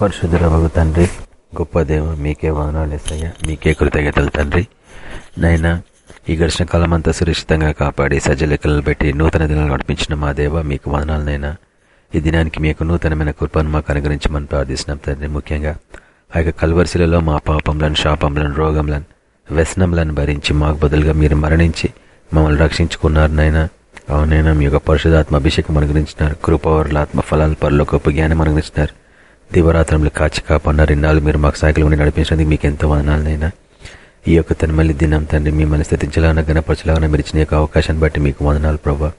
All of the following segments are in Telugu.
పరిశుద్ధుల తండ్రి గొప్ప దేవ మీకే వానాలు ఎసయ్య మీకే కృతజ్ఞతలు తండ్రి. నైనా ఈ గడిచిన కాలం అంతా సురక్షితంగా కాపాడి సజ్జలెక్కలను పెట్టి నూతన దినాలు నడిపించిన మా దేవ మీకు వదనాలనైనా ఈ దినానికి మీకు నూతనమైన కృపను మాకు అనుగ్రహించమని ప్రార్థిస్తున్నాం తండ్రి. ముఖ్యంగా ఆ యొక్క కల్వర్శిలలో మా పాపంలను శాపంలను రోగంలను వ్యసనంలను భరించి మాకు బదులుగా మీరు మరణించి మమ్మల్ని రక్షించుకున్నారు నైనా. అవునైనా మీ యొక్క పరిశుధాత్మ అభిషేకం అనుగ్రహించినారు. కృపవర్లాత్మ ఫలాలు పరలోకపు జ్ఞానం అనుగ్రహించినారు. దివరాత్రంలో కాచి కాపాడినారు ఇన్నాళ్ళు మీరు మాకు సాయకులు ఉండి నడిపించినందుకు మీకు ఎంతో వదనాలనైనా. ఈ యొక్క తనమల్లి దినం తండ్రి మిమ్మల్ని స్థితించాలన్న గణపరచలాగా మీరు ఇచ్చిన యొక్క అవకాశాన్ని బట్టి మీకు వందనాలు ప్రభావ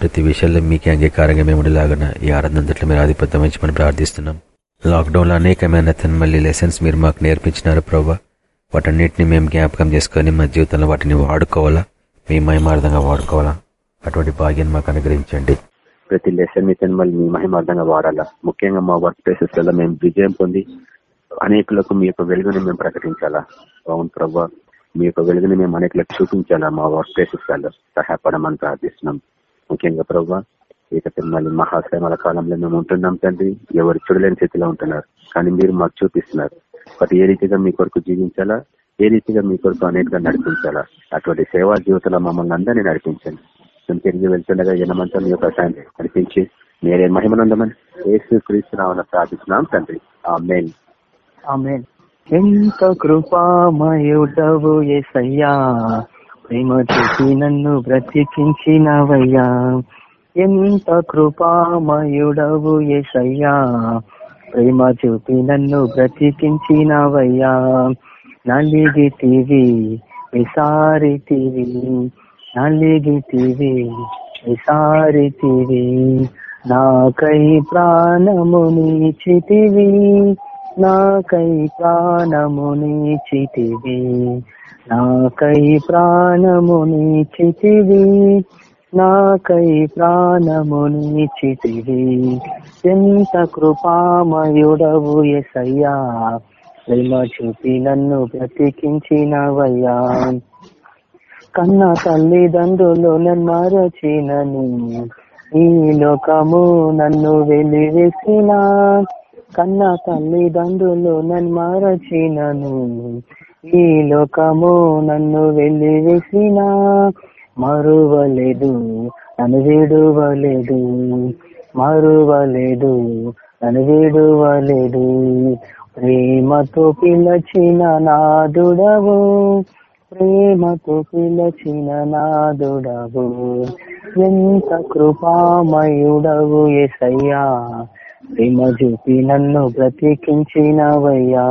ప్రతి విషయాల్లో మీకే అంగీకారంగా మేము ఉండేలాగన ఈ ఆరాధనంతట్లో మీరు ఆధిపత్యం వహించమని ప్రార్థిస్తున్నాం. లాక్డౌన్లో అనేకమైన తనమల్లి లెసన్స్ మీరు మాకు నేర్పించినారు ప్రభా. వాటన్నిటిని మేము జ్ఞాపకం చేసుకొని మా జీవితంలో వాటిని వాడుకోవాలా? మీ మహిమార్థంగా వాడుకోవాలా? అటువంటి భాగ్యాన్ని మాకు అనుగ్రహించండి. ప్రతి లెసన్ మీ మళ్ళీ మీ మహిమార్థంగా వాడాలా? ముఖ్యంగా మా వర్క్ ప్లేసెస్లలో మేము విజయం పొంది అనేకులకు మీ యొక్క వెలుగుని మేము ప్రకటించాలా? అవును ప్రభా. మీ యొక్క వెలుగుని మేము అనేకులకు చూపించాలా మా వర్క్ ప్లేసెస్లలో సహాయపడమని ప్రార్థిస్తున్నాం ముఖ్యంగా ప్రభా ఇక తిరుమల మహాశ్రమాల కాలంలో మేము ఉంటున్నాం తండ్రి. ఎవరు చూడలేని స్థితిలో ఉంటున్నారు. కానీ మీరు మాకు చూపిస్తున్నారు. బట్ ఏ రీతిగా మీ కొరకు జీవించాలా? ఏ రీతిగా మీ కొరకు అనేకగా నడిపించాలా? అటువంటి సేవా జీవితంలో మమ్మల్ని అందరినీ నడిపించండి. మేము తిరిగి వెళ్తుండగా జనమంతా మీ యొక్క టైం నడిపించి మీరే మహిమనందమని ఏసు క్రీస్తున్నా ప్రార్థిస్తున్నాం తండ్రి. ఆ మెయిన్ ఎంత కృపామయుడవు ఏసయ్యా. ప్రేమ చూసి నన్ను బ్రతికించినవయ్యా. ఎంత కృపామయుడవు ఏసయ్యా. ప్రేమ చూపి నన్ను బ్రతికించినవయ్యా. నలిగితివి విసారితివి నలిగితివి విసారితివి నాకై ప్రాణమునిచితివి నాకై ప్రాణమునిచితివి నాకై ప్రాణమునిచితివి నాకై ప్రాణమునిచితివి ఎంత కృపామయుడవు ఎసయ్యా ప్రేమ చూపి నన్ను బ్రతికించినవయ్యా. కన్న తల్లిదండ్రులు మరచినను ఈ లోకము నన్ను వెలివేసిన. కన్న తల్లిదండ్రులు నన్ను మరచినను ఈ లోకము నన్ను వెలివేసిన. మరువలేదు నన్ను విడువలేదు. మరువలేదు నన్ను విడువలేదు. ప్రేమతో పిలచిన నాదుడవు ప్రేమకు పిలచిన నాదుడవు. ఎంత కృపామయుడవు ఎసయ్యా ప్రేమ చూపి నన్ను బ్రతికించినవయ్యా.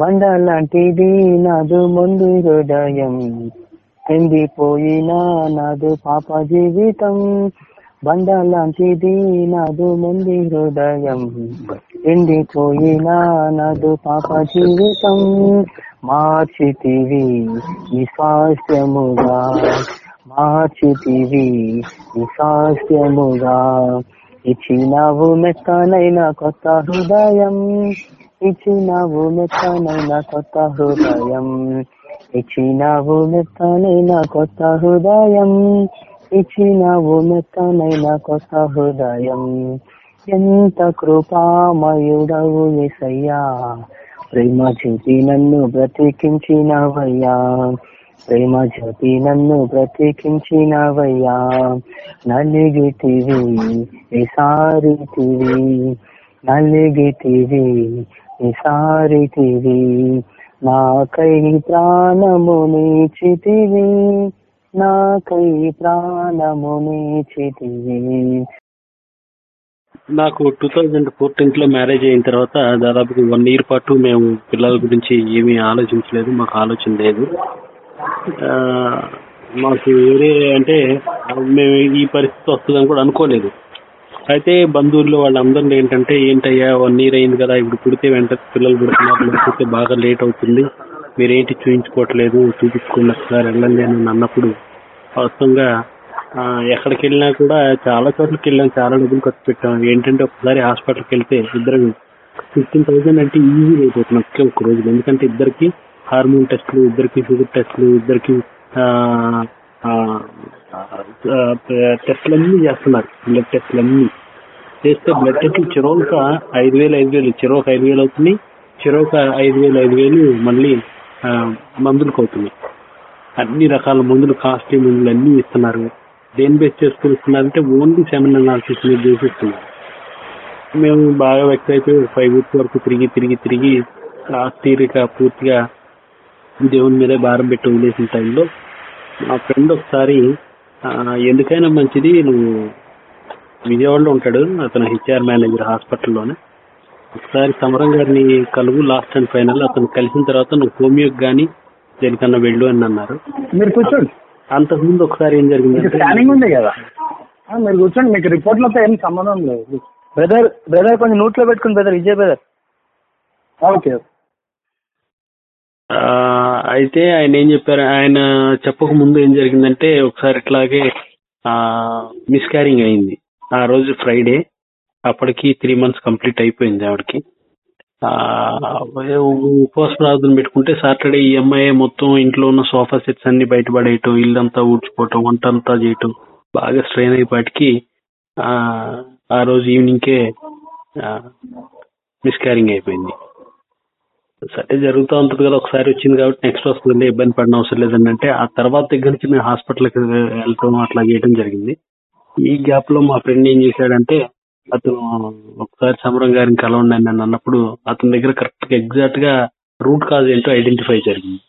బండలాంటిది నాదు ముందు హృదయం. ఎండిపోయినా నాదు పాప జీవితం. బండలాంటిది నాదు ముందు హృదయం. ఎండిపోయినా నాదు పాప జీవితం. మార్చితివి నిస్వాస్థ్యముగా మార్చితివి నిస్వాస్థ్యముగా ఇచ్చినవు మెత్తనైన కొత్త హృదయం. ఇచ్చినవు మెత్తనైన కొత్త హృదయం. ఇచ్చినవు మెత్తనైన కొత్త హృదయం. ఇచ్చినవు మెత్తనైన కొత్త హృదయం. ఎంత కృపామయుడవు ఎసయ్యా ప్రేమ జ్యోతి నన్ను బ్రతికించినవయ్యా ప్రేమ జ్యోతి నన్ను బ్రతికించినవయ్యా నలిగితివి విసారితివి నలిగితివి విసారితివి నాకై ప్రాణము నీచితివి నాకై ప్రాణము నీచితివి. నాకు టూ థౌజండ్ ఫోర్టీన్త్లో మ్యారేజ్ అయిన తర్వాత దాదాపు వన్ ఇయర్ పాటు మేము పిల్లల గురించి ఏమీ ఆలోచించలేదు మాకు ఆలోచన లేదు. మాకు వేరే అంటే మేము ఈ పరిస్థితి వస్తుందని కూడా అనుకోలేదు. అయితే బంధువుల్లో వాళ్ళందరిలో ఏంటంటే ఏంటయ్యా వన్ ఇయర్ అయింది కదా ఇప్పుడు పుడితే వెంట పిల్లలు పుడుతున్నారు లేకపోతే బాగా లేట్ అవుతుంది. మీరేంటి చూపించుకోవట్లేదు చూపించుకున్న ఒకసారి వెళ్ళండి అని అన్నప్పుడు వాస్తవంగా ఎక్కడికి వెళ్ళినా కూడా చాలా చోట్లకి వెళ్ళాం చాలా డబ్బులు ఖర్చు పెట్టాం. ఏంటంటే ఒకసారి హాస్పిటల్కి వెళ్తే ఇద్దరు ఫిఫ్టీన్ థౌసండ్ అంటే ఈజీ అయిపోతుంది ఒకే ఒక రోజులు. ఎందుకంటే ఇద్దరికి హార్మోన్ టెస్ట్లు ఇద్దరికి షుగర్ టెస్ట్లు ఇద్దరికి టెస్ట్లు అన్ని చేస్తున్నారు. బ్లడ్ టెస్ట్లు అన్ని చేస్తే బ్లడ్ టెస్ట్ చిరోక ఐదు వేలు ఐదు వేలు. చిరోక ఐదు వేలు అవుతుంది చిరోక ఐదు వేలు ఐదు వేలు మళ్ళీ మందులకు అవుతున్నాయి. అన్ని రకాల మందులు కాస్ట్లీ మందులు అన్ని ఇస్తున్నారు. దేని బేస్ చేసుకుని ఇస్తున్నారంటే ఓన్లీ సెమిన్ అనాలిసిస్ మీద చేసి ఇస్తున్నారు మేము బాగా వ్యక్తి అయిపోయి ఫైవ్ వీక్స్ వరకు తిరిగి తిరిగి తిరిగి లాస్ట్ తీరిక పూర్తిగా దేవుని మీదే భారం పెట్టి వదిలేసిన టైంలో మా ఫ్రెండ్ ఒకసారి ఎందుకైనా మంచిది నువ్వు విజయవాడలో ఉంటాడు అతను హెచ్ఆర్ మేనేజర్ హాస్పిటల్లోనే. ఒకసారి సమరం గారిని కలువు లాస్ట్ అండ్ ఫైనల్ అతను కలిసిన తర్వాత నువ్వు హోమియోకి కానీ దేనికన్నా వెళ్ళు అని అన్నారు. మీరు కూర్చోండి. అంతకుముందు ఒకసారి ఏం మీకు జరిగిందంటే స్కానింగ్ ఉంది కదా? ఆ, మీరు కూర్చోండి మీకు రిపోర్ట్లతో ఏం సంబంధం లేదు. బ్రదర్ బ్రదర్ కొంచెం నోట్లో పెట్టుకుని బ్రదర్ విజయ్ బ్రదర్ ఓకే. ఆ, అయితే ఆయన ఏం చెప్పారు? ఆయన చెప్పక ముందు ఏం జరిగిందంటే ఒకసారి ఇట్లాగే మిస్క్యారింగ్ అయింది. ఆ రోజు ఫ్రైడే అప్పటికి త్రీ మంత్స్ కంప్లీట్ అయిపోయింది ఆవిడకి. ఉపవాస ప్రార్థన పెట్టుకుంటే సాటర్డే ఈ అమ్మాయి మొత్తం ఇంట్లో ఉన్న సోఫా సెట్స్ అన్ని బయటపడేయటం ఇల్లంతా ఊడ్చుకోవటం వంట అంతా చేయటం బాగా స్ట్రెయిన్ అయ్యేపాటికి ఆ, ఆ రోజు ఈవినింగ్కే మిస్క్యారింగ్ అయిపోయింది. సరే జరుగుతూ ఉంటుంది కదా ఒకసారి వచ్చింది కాబట్టి నెక్స్ట్ వస్తుంది ఇబ్బంది పడిన అవసరం లేదని అంటే ఆ తర్వాత దగ్గర నుంచి మేము హాస్పిటల్కి వెళ్ళటం అట్లా చేయడం జరిగింది. ఈ గ్యాప్లో మా ఫ్రెండ్ ఏం చేశాడంటే అతను ఒకసారి సమరం గారిని కలవండి అని నన్ను అన్నప్పుడు అతని దగ్గర కరెక్ట్గా ఎగ్జాక్ట్గా రూట్ కాజ్ ఏంటో ఐడెంటిఫై జరిగింది.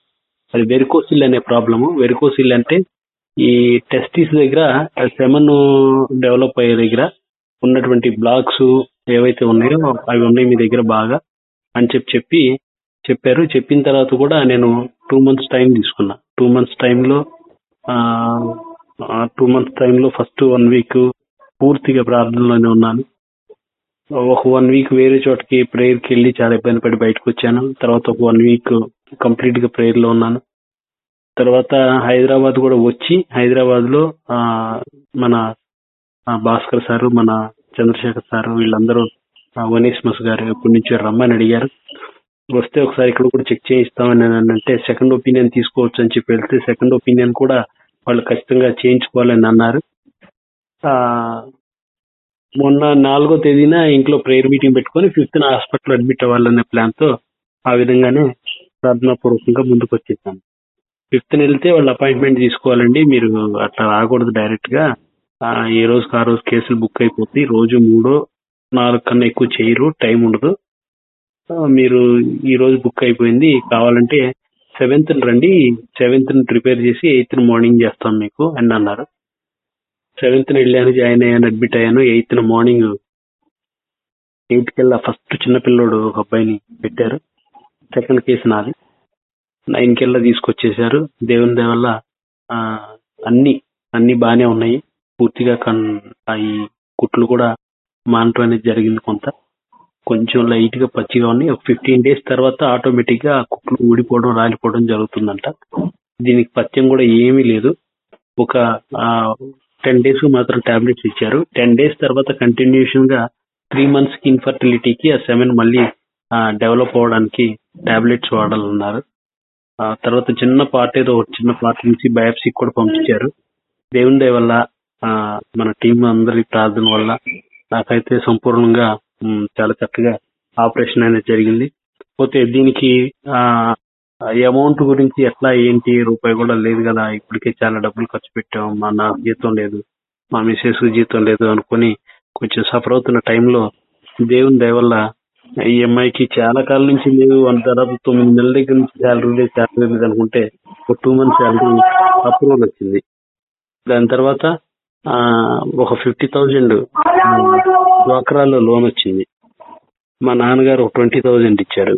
అది వెరికోసిల్ అనే ప్రాబ్లము వెరికోసిల్ అంటే ఈ టెస్టిస్ దగ్గర సెమన్ డెవలప్ అయ్యే దగ్గర ఉన్నటువంటి బ్లాక్స్ ఏవైతే ఉన్నాయో అవి ఉన్నాయి మీ దగ్గర బాగా అని చెప్పి చెప్పి చెప్పారు. చెప్పిన తర్వాత కూడా నేను టూ మంత్స్ టైం తీసుకున్నా. టూ మంత్స్ టైంలో టూ మంత్స్ టైంలో ఫస్ట్ వన్ వీక్ పూర్తిగా ప్రార్థనలోనే ఉన్నాను. ఒక వన్ వీక్ వేరే చోటకి ప్రేయర్కి వెళ్ళి చాలా ఇబ్బంది పడి బయటకు వచ్చాను. తర్వాత ఒక వన్ వీక్ కంప్లీట్గా ప్రేయర్లో ఉన్నాను. తర్వాత హైదరాబాద్ కూడా వచ్చి హైదరాబాద్లో మన భాస్కర్ సారు మన చంద్రశేఖర్ సారు వీళ్ళందరూ వనేస్మస్ గారు ఎప్పటి నుంచి రమ్మని అడిగారు. వస్తే ఒకసారి ఇక్కడ కూడా చెక్ చేయిస్తామని అంటే సెకండ్ ఒపీనియన్ తీసుకోవచ్చు అని చెప్పి వెళ్తే సెకండ్ ఒపీనియన్ కూడా వాళ్ళు ఖచ్చితంగా చేయించుకోవాలని అన్నారు. మొన్న నాలుగో తేదీన ఇంట్లో ప్రేయర్ మీటింగ్ పెట్టుకొని ఫిఫ్త్ హాస్పిటల్ అడ్మిట్ అవ్వాలనే ప్లాన్తో ఆ విధంగానే ప్రార్థనాపూర్వకంగా ముందుకు వచ్చేసాను ఫిఫ్త్ వెళ్తే వాళ్ళు అపాయింట్మెంట్ తీసుకోవాలండి మీరు అట్లా రాకూడదు డైరెక్ట్గా. ఏ రోజుకి ఆ రోజు కేసులు బుక్ అయిపోతాయి రోజు మూడో నాలుగు కన్నా ఎక్కువ చేయరు టైం ఉండదు. మీరు ఈ రోజు బుక్ అయిపోయింది కావాలంటే సెవెంత్ రండి సెవెంత్ ప్రిపేర్ చేసి ఎయిత్ మార్నింగ్ చేస్తాం మీకు అని అన్నారు. సెవెంత్ వెళ్ళాను జాయిన్ అయ్యాను అడ్మిట్ అయ్యాను. ఎయిత్ మార్నింగ్ ఎయిత్ కెల్లా ఫస్ట్ చిన్న పిల్లోడు ఒక అబ్బాయిని పెట్టారు. సెకండ్ కేసు నాది. నైన్ కెల్లా తీసుకొచ్చేసారు దేవుని దేవల్ల ఆ, అన్ని అన్ని బాగానే ఉన్నాయి. పూర్తిగా కన్ ఆ ఈ కుట్లు కూడా మానటం అనేది జరిగింది కొంత. కొంచెం లైట్గా పచ్చిగా ఉన్నాయి. ఒక ఫిఫ్టీన్ డేస్ తర్వాత ఆటోమేటిక్గా ఆ కుట్లు ఊడిపోవడం రాలిపోవడం జరుగుతుందంట. దీనికి పత్యం కూడా ఏమీ లేదు. ఒక టెన్ డేస్ మాత్రం టాబ్లెట్స్ ఇచ్చారు. టెన్ డేస్ తర్వాత కంటిన్యూషన్గా త్రీ మంత్స్కి ఇన్ఫర్టిలిటీకి ఆ సెమెన్ మళ్ళీ డెవలప్ అవడానికి టాబ్లెట్స్ వాడాలన్నారు. ఆ తర్వాత చిన్న పార్ట్ ఏదో ఒక చిన్న పార్ట్ నుంచి బయాప్సీ కూడా పంపించారు. దేవుని దయ వల్ల ఆ, మన టీం అందరి ప్రార్థన వల్ల నాకైతే సంపూర్ణంగా చాలా చక్కగా ఆపరేషన్ అనేది జరిగింది. పోతే దీనికి ఆ అమౌంట్ గురించి ఎట్లా ఏంటి రూపాయి కూడా లేదు కదా ఇప్పటికే చాలా డబ్బులు ఖర్చు పెట్టాం మా నాకు జీతం లేదు మా మిసెస్ జీతం లేదు అనుకుని కొంచెం సఫర్ అవుతున్న టైంలో దేవుని దయ వల్ల ఈ అమ్మాయికి చాలా కాలం నుంచి లేదు వన్ దాదాపు తొమ్మిది నెలల దగ్గర నుంచి శాలరీ లేదు శాలరీ లేదు అనుకుంటే ఒక టూ మంత్స్ శాలరీ అప్రూవల్ వచ్చింది. దాని తర్వాత ఒక ఫిఫ్టీ థౌజండ్ డ్వాక్రాలో లోన్ వచ్చింది. మా నాన్నగారు ఒక ట్వంటీ థౌజండ్ ఇచ్చారు.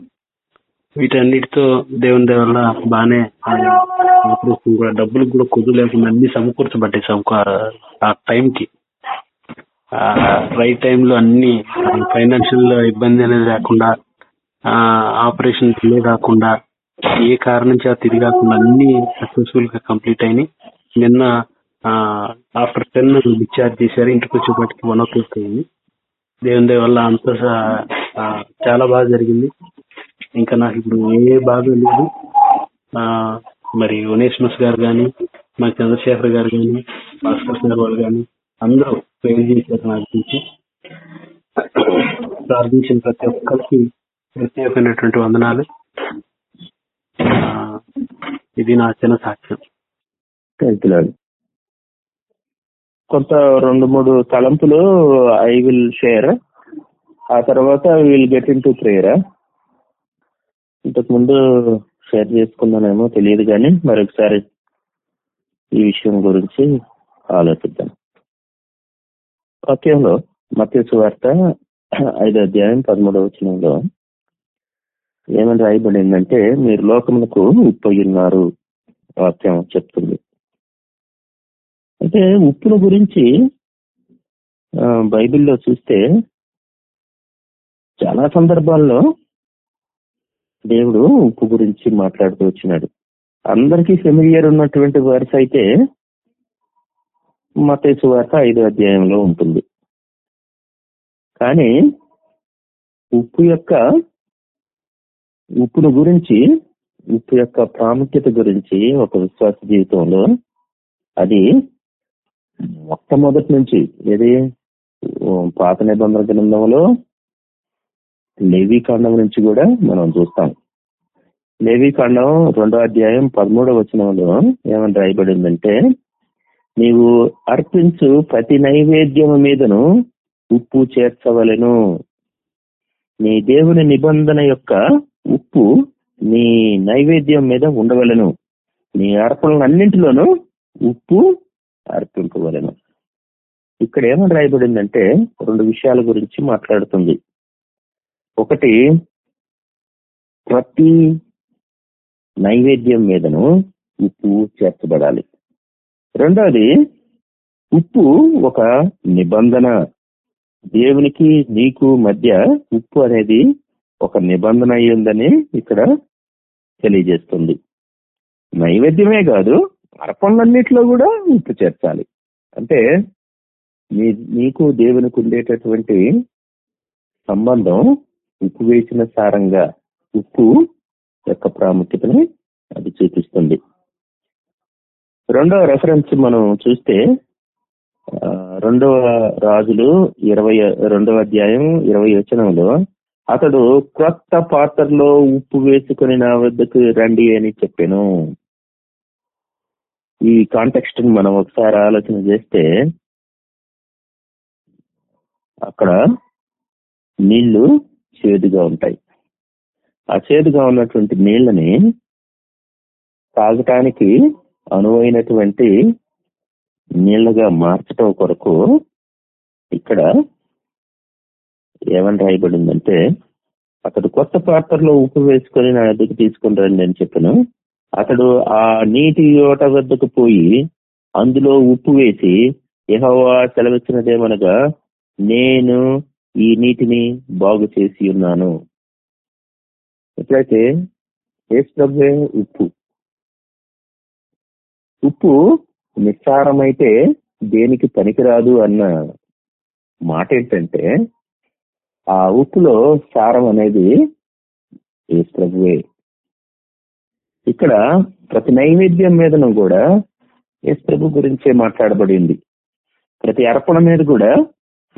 వీటన్నిటితో దేవుని దయ వల్ల బాగానే కూడా డబ్బులు కూడా కుదు లేకుండా అన్ని సమకూర్చబడ్డాయి సమకూ ఆ టైంకి రైట్ టైంలో అన్ని ఫైనాన్షియల్ ఇబ్బంది అనేది లేకుండా ఆపరేషన్ డిలే కాకుండా ఏ కారణం చేత తిరిగి కాకుండా అన్ని సక్సెస్ఫుల్గా కంప్లీట్ అయినాయి. నిన్న ఆఫ్టర్ టెన్ డిశ్చార్జ్ చేశారు ఇంటికి వచ్చేపటికి వన్ ఓ క్లాక్ అయింది. దేవుని దయ వల్ల అంత చాలా బాగా జరిగింది. ఇంకా నాకు ఇప్పుడు ఏ బాధ లేదు. మరి ఉనేష్మస్ గారు కానీ మా చంద్రశేఖర్ గారు కానీ భాస్కర్ సార్ వాళ్ళు కానీ అందరూ ప్రేర్ చేశారు నాకు గురించి ప్రార్థించిన ప్రతి ఒక్కరికి ప్రత్యేకమైనటువంటి వందనాలు. ఇది నా చిన్న సాక్ష్యం. థ్యాంక్ కొంత రెండు మూడు తలంపులు ఐ విల్ షేర్ ఆ తర్వాత will get into prayer ఇంతకు ముందు షేర్ చేసుకున్నానేమో తెలియదు కానీ మరొకసారి ఈ విషయం గురించి ఆలోచిద్దాం. వాక్యంలో మత్స్సు వార్త ఐదో అధ్యాయం పదమూడవ వచనంలో ఏమని రాయబడిందంటే మీరు లోకమునకు ఉప్పొయ్యి ఉన్నారు వాక్యం చెప్తుంది. అంటే ఉప్పును గురించి బైబిల్లో చూస్తే చాలా సందర్భాల్లో దేవుడు ఉప్పు గురించి మాట్లాడుతూ వచ్చినాడు. అందరికీ ఫెమిలియర్ ఉన్నటువంటి వర్స్ అయితే మతేసు వార్త ఐదో అధ్యాయంలో ఉంటుంది. కానీ ఉప్పు యొక్క ఉప్పును గురించి ఉప్పు యొక్క ప్రాముఖ్యత గురించి ఒక విశ్వాస జీవితంలో అది మొట్టమొదటి నుంచి ఏది? పాత నిబంధన గ్రంథంలో లేవీ కాండం నుంచి కూడా మనం చూస్తాం. లేవీ కాండం రెండో అధ్యాయం పదమూడవ వచనంలో ఏమని రాయబడిందంటే నీవు అర్పించు ప్రతి నైవేద్యము మీదను ఉప్పు చేర్చవలెను. నీ దేవుని నిబంధన యొక్క ఉప్పు నీ నైవేద్యం మీద ఉండవలెను. నీ అర్పణలన్నింటిలోనూ ఉప్పు అర్పింపవలను. ఇక్కడ ఏమని రాయబడిందంటే రెండు విషయాల గురించి మాట్లాడుతుంది. ఒకటి ప్రతి నైవేద్యం మీదను ఉప్పు చేర్చబడాలి. రెండవది ఉప్పు ఒక నిబంధన. దేవునికి నీకు మధ్య ఉప్పు అనేది ఒక నిబంధన అయ్యిందని ఇక్కడ తెలియజేస్తుంది. నైవేద్యమే కాదు అర్పణలన్నిట్లో కూడా ఉప్పు చేర్చాలి. అంటే నీ నీకు దేవునికి ఉండేటటువంటి సంబంధం ఉప్పు వేసిన సారంగా ఉప్పు యొక్క ప్రాముఖ్యతని అది చూపిస్తుంది. రెండవ రెఫరెన్స్ మనం చూస్తే రెండవ రాజులు ఇరవై రెండవ అధ్యాయం ఇరవై వచనంలో అతడు క్రొత్త పాత్రలో ఉప్పు వేసుకుని నా వద్దకు రండి అని చెప్పాను. ఈ కాంటెక్స్ట్ మనం ఒకసారి ఆలోచన చేస్తే అక్కడ నీళ్ళు చేదుగా ఉంటాయి. ఆ చేదుగా ఉన్నటువంటి నీళ్ళని తాగటానికి అనువైనటువంటి నీళ్ళుగా మార్చటం కొరకు ఇక్కడ ఏమని రాయబడిందంటే అతడు కొత్త పాత్రలో ఉప్పు వేసుకొని నా దగ్గర తీసుకుని రండి అని చెప్పాను. అతడు ఆ నీటి యోట వద్దకు పోయి అందులో ఉప్పు వేసి యెహోవా సెలవిచ్చినదేమనగా నేను ఈ నీటిని బాగు చేసి ఉన్నాను. ఎట్లయితే యేసు ప్రభువే ఉప్పు ఉప్పు నిస్సారమైతే దేనికి పనికిరాదు అన్న మాట ఏంటంటే ఆ ఉప్పులో సారం అనేది ఏసుప్రభువే. ఇక్కడ ప్రతి నైవేద్యం మీదను కూడా యేసు ప్రభు గురించే మాట్లాడబడింది. ప్రతి అర్పణ మీద కూడా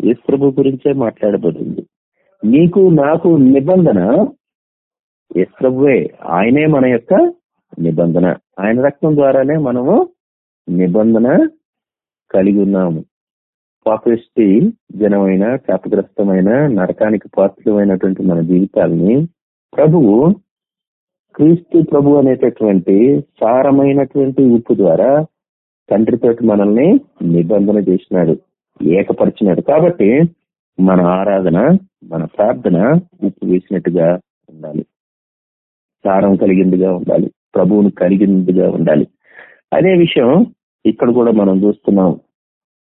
యేసు ప్రభు గురించే మాట్లాడబడింది. నీకు నాకు నిబంధన యేసు ప్రభువే ఆయనే మన యొక్క నిబంధన. ఆయన రక్తం ద్వారానే మనము నిబంధన కలిగి ఉన్నాము. పాపిష్టి జనమైన శాపగ్రస్తమైన నరకానికి పాత్రమైనటువంటి మన జీవితాల్ని ప్రభువు క్రీస్తు ప్రభు అనేటటువంటి సారమైనటువంటి ఉప్పు ద్వారా తండ్రితోటి మనల్ని నిబంధన చేసినాడు. ఏకపరిచినాడు కాబట్టి మన ఆరాధన మన ప్రార్థన ఉప్పు వేసినట్టుగా ఉండాలి. సారం కలిగిందిగా ఉండాలి. ప్రభువును కలిగిందిగా ఉండాలి. అదే విషయం ఇక్కడ కూడా మనం చూస్తున్నాం.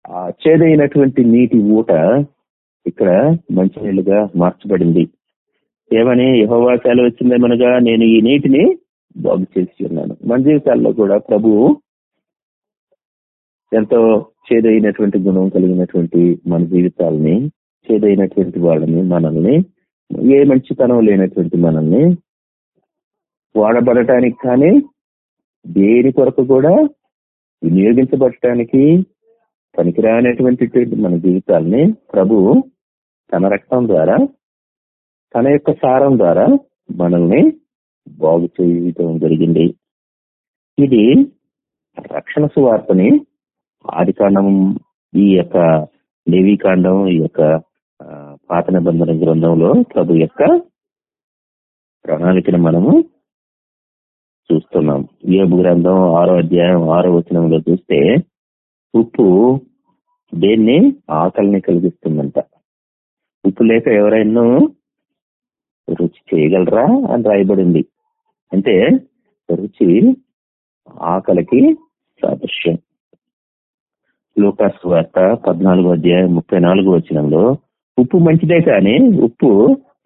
ఆ చేదైనటువంటి నీటి ఊట ఇక్కడ మంచినీళ్ళుగా మార్చబడింది. ఏమని యహోవా సెలవు వచ్చిందేమనగా నేను ఈ నీటిని బాగు చేసి ఉన్నాను. మన జీవితాల్లో కూడా ప్రభువు ఎంతో చేదైనటువంటి గుణం కలిగినటువంటి మన జీవితాలని చేదైనటువంటి వాళ్ళని మనల్ని ఏ మంచితనం లేనటువంటి మనల్ని వాడబడటానికి కానీ దేని కొరకు కూడా వినియోగించబడటానికి పనికిరానటువంటి మన జీవితాలని ప్రభు తన రక్తం ద్వారా తన యొక్క సారం ద్వారా మనల్ని బాగు చేయడం జరిగింది. ఇది రక్షణ సువార్తని ఆదికాండం ఈ యొక్క దేవీకాండం ఈ యొక్క పాతన పాత నిబంధన గ్రంథంలో ప్రభు యొక్క ప్రణాళికను మనము చూస్తున్నాం. యోబు గ్రంథం ఆరో అధ్యాయం ఆరో వచనంలో చూస్తే ఉప్పు దేన్ని? ఆకలిని కలిగిస్తుందంట. ఉప్పు లేక ఎవరైనా రుచి చేయగలరా అని రాయబడింది. అంటే రుచి ఆకలికి సాదృశ్యం. లూకాస్ వార్త పద్నాలుగో అధ్యాయం ముప్పై నాలుగు వచనంలో ఉప్పు మంచిదే కానీ ఉప్పు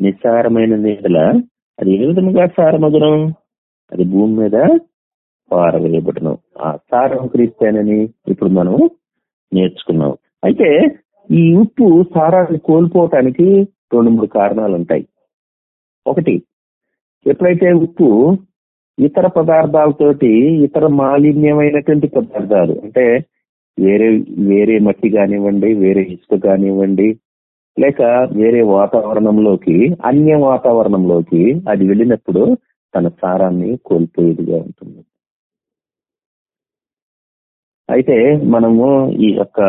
నిస్సారమైన నీడల అది ఏ విధంగా సారమగుణం అది భూమి మీద పారవేయబడును. ఆ సారం క్రీస్తానని ఇప్పుడు మనం నేర్చుకున్నాం. అయితే ఈ ఉప్పు సారాన్ని కోల్పోవటానికి రెండు మూడు కారణాలు ఉంటాయి ఒకటి ఎప్పుడైతే ఉప్పు ఇతర పదార్థాలతోటి ఇతర మాలిన్యమైనటువంటి పదార్థాలు అంటే వేరే వేరే మట్టి కానివ్వండి వేరే ఇసుక కానివ్వండి లేక వేరే వాతావరణంలోకి అన్య వాతావరణంలోకి అది వెళ్ళినప్పుడు తన సారాన్ని కోల్పోయేదిగా ఉంటుంది. అయితే మనము ఈ యొక్క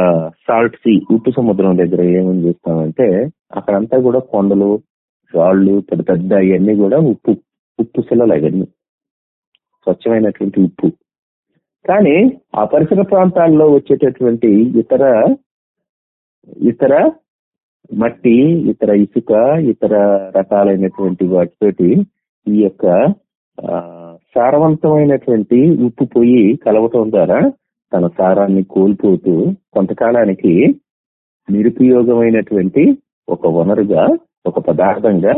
సాల్ట్ సీ ఉప్పు సముద్రం దగ్గర ఏమని చూస్తామంటే అక్కడంతా కూడా కొండలు రాళ్ళు పెద్ద పెద్ద అవన్నీ కూడా ఉప్పు ఉప్పు శిలలు అవన్నీ. స్వచ్ఛమైనటువంటి ఉప్పు. కానీ ఆ పరిసర ప్రాంతాల్లో వచ్చేటటువంటి ఇతర ఇతర మట్టి ఇతర ఇసుక ఇతర రకాలైనటువంటి వాటితోటి ఈ యొక్క సారవంతమైనటువంటి ఉప్పు పొయ్యి కలవటం ద్వారా తన సారాన్ని కోల్పోతూ కొంతకాలానికి నిరుపయోగమైనటువంటి ఒక వనరుగా ఒక పదార్థంగా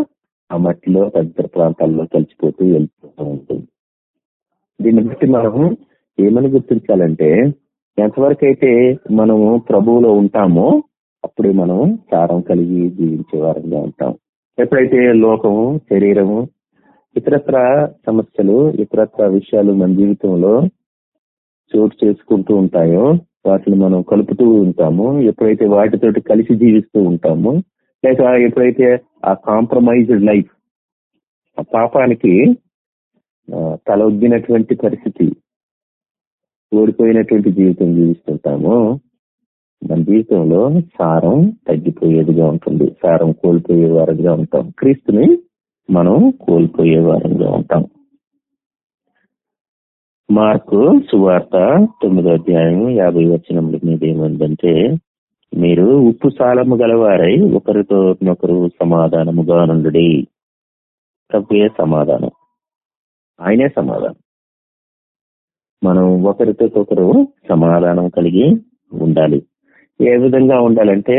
ఆ మట్టిలో తదితర ప్రాంతాల్లో కలిసిపోతూ వెళ్ళిపోతూ ఉంటుంది. దీన్ని బట్టి మనం ఏమని గుర్తించాలంటే ఎంతవరకు అయితే మనము ప్రభువులో ఉంటామో అప్పుడే మనం సారం కలిగి జీవించే వారంగా ఉంటాం. ఎప్పుడైతే లోకము శరీరము ఇతరత్ర సమస్యలు ఇతరత్ర విషయాలు మన జీవితంలో చోటు చేసుకుంటూ ఉంటాయో వాటిని మనం కలుపుతూ ఉంటాము. ఎప్పుడైతే వాటితోటి కలిసి జీవిస్తూ ఉంటాము లేక ఎప్పుడైతే ఆ కాంప్రమైజ్డ్ లైఫ్ ఆ పాపానికి తల ఒగ్గినటువంటి పరిస్థితి ఓడిపోయినటువంటి జీవితం జీవిస్తుంటామో మన జీవితంలో సారం తగ్గిపోయేదిగా ఉంటుంది. సారం కోల్పోయే వారంగా ఉంటాం. క్రీస్తుని మనం కోల్పోయే వారంగా ఉంటాం. మార్కు సువార్త తొమ్మిదో అధ్యాయం యాభై వచనముల మీద ఏమందంటే మీరు ఉప్పు సాలము గలవారై ఒకరితో ఒకరు సమాధానముగా నుండి తప్పే సమాధానం. ఆయనే సమాధానం. మనం ఒకరితో ఒకరు సమాధానం కలిగి ఉండాలి. ఏ విధంగా ఉండాలంటే